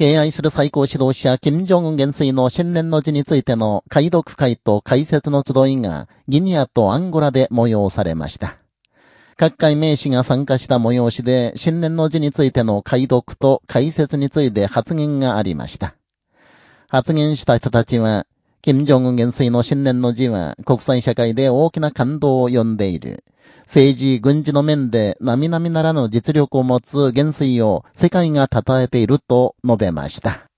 敬愛する最高指導者、金正恩元帥の新年の字についての解読会と解説の集いが、ギニアとアンゴラで催されました。各界名士が参加した催しで、新年の字についての解読と解説について発言がありました。発言した人たちは、金正恩元帥の新年の字は国際社会で大きな感動を呼んでいる。政治、軍事の面で並々ならぬ実力を持つ元帥を世界が称えていると述べました。